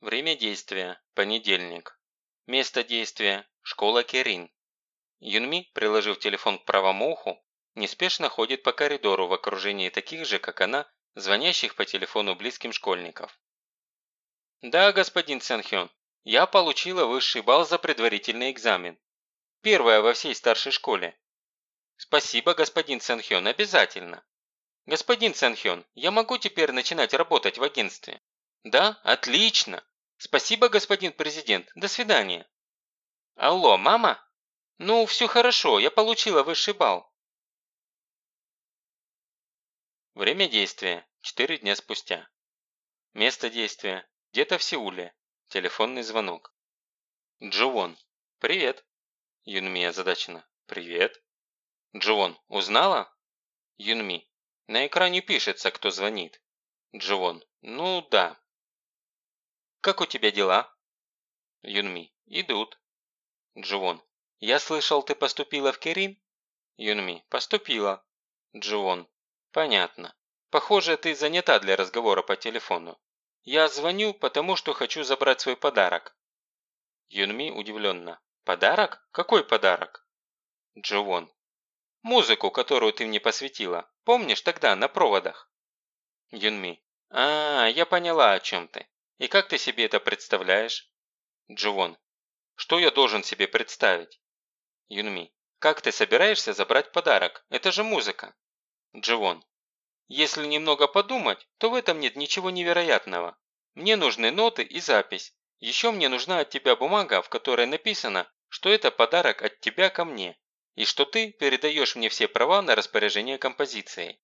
Время действия – понедельник. Место действия – школа Керин. Юнми, приложив телефон к правому уху, неспешно ходит по коридору в окружении таких же, как она, звонящих по телефону близким школьников. «Да, господин Цэнхён, я получила высший балл за предварительный экзамен. Первая во всей старшей школе. Спасибо, господин Цэнхён, обязательно. Господин Цэнхён, я могу теперь начинать работать в агентстве? Да, отлично. Спасибо, господин президент, до свидания. Алло, мама? Ну, все хорошо, я получила высший балл. Время действия – 4 дня спустя. Место действия – где-то в Сеуле. Телефонный звонок. Джуон. Привет. Юнми озадачена. Привет. Джуон. Узнала? Юнми. На экране пишется, кто звонит. Джуон. Ну да. Как у тебя дела? Юнми. Идут. Джуон. Я слышал, ты поступила в Керин? Юнми. Поступила. Джуон. Понятно. Похоже, ты занята для разговора по телефону. Я звоню, потому что хочу забрать свой подарок. Юнми удивленно. Подарок? Какой подарок? Джовон. Музыку, которую ты мне посвятила. Помнишь тогда, на проводах? Юнми. А, я поняла, о чем ты. И как ты себе это представляешь? Джовон. Что я должен себе представить? Юнми. Как ты собираешься забрать подарок? Это же музыка. Дживон. Если немного подумать, то в этом нет ничего невероятного. Мне нужны ноты и запись. Еще мне нужна от тебя бумага, в которой написано, что это подарок от тебя ко мне, и что ты передаешь мне все права на распоряжение композицией.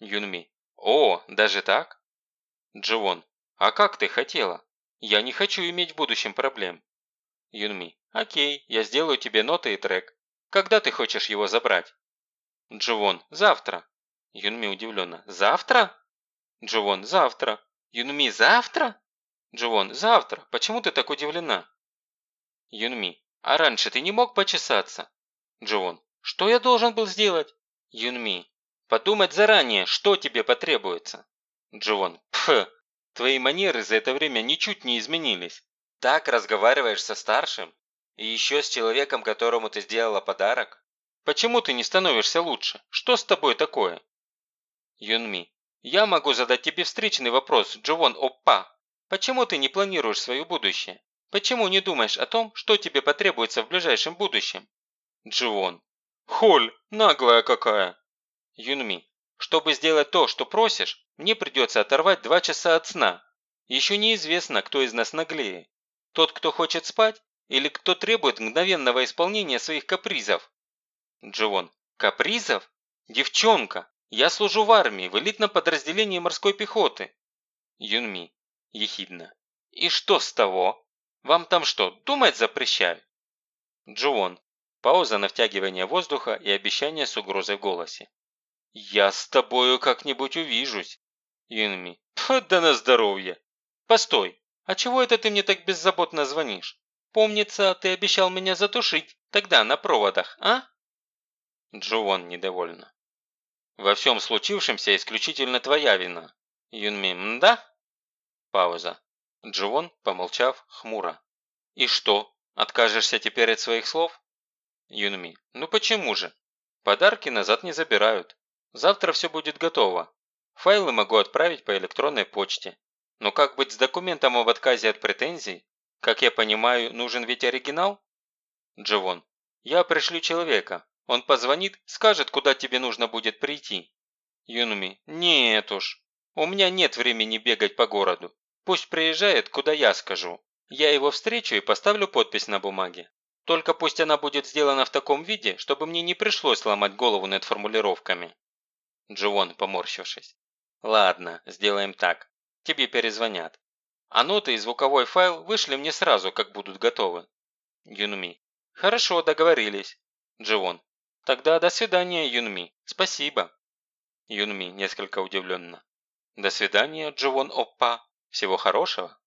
Юнми. О, даже так? Дживон. А как ты хотела? Я не хочу иметь в будущем проблем. Юнми. Окей, я сделаю тебе ноты и трек. Когда ты хочешь его забрать? Дживон. Завтра. Юнми удивленно. «Завтра?» Джовон. «Завтра». Юнми. «Завтра?» Джовон. «Завтра. Почему ты так удивлена?» Юнми. «А раньше ты не мог почесаться?» Джовон. «Что я должен был сделать?» Юнми. «Подумать заранее, что тебе потребуется». Джовон. «Пф, твои манеры за это время ничуть не изменились. Так разговариваешь со старшим? И еще с человеком, которому ты сделала подарок? Почему ты не становишься лучше? Что с тобой такое?» Юнми. Я могу задать тебе встречный вопрос, Джовон Оппа. Почему ты не планируешь свое будущее? Почему не думаешь о том, что тебе потребуется в ближайшем будущем? Дживон. Холь, наглая какая. Юнми. Чтобы сделать то, что просишь, мне придется оторвать два часа от сна. Еще неизвестно, кто из нас наглее. Тот, кто хочет спать, или кто требует мгновенного исполнения своих капризов. Дживон. Капризов? Девчонка, я служу в армии, в элитном подразделении морской пехоты. Юнми. Ехидно. И что с того? Вам там что, думать запрещают? Джуон. Пауза на втягивание воздуха и обещание с угрозой в голосе. «Я с тобою как-нибудь увижусь!» Юнми. Пф, да на здоровье! Постой, а чего это ты мне так беззаботно звонишь? Помнится, ты обещал меня затушить, тогда на проводах, а? Джуон недовольно. Во всем случившемся исключительно твоя вина. Юнми, да? Пауза. Дживон, помолчав, хмуро. И что, откажешься теперь от своих слов? Юнми, ну почему же? Подарки назад не забирают. Завтра все будет готово. Файлы могу отправить по электронной почте. Но как быть с документом об отказе от претензий? Как я понимаю, нужен ведь оригинал? Дживон, я пришлю человека. Он позвонит, скажет, куда тебе нужно будет прийти. Юнми, нет уж. У меня нет времени бегать по городу. Пусть приезжает, куда я скажу. Я его встречу и поставлю подпись на бумаге. Только пусть она будет сделана в таком виде, чтобы мне не пришлось ломать голову над формулировками. Дживон, поморщившись. Ладно, сделаем так. Тебе перезвонят. А ноты и звуковой файл вышли мне сразу, как будут готовы. Юнми. Хорошо, договорились. Дживон. Тогда до свидания, Юнми. Спасибо. Юнми несколько удивленно. До свидания, Дживон Оппа. Всего хорошего.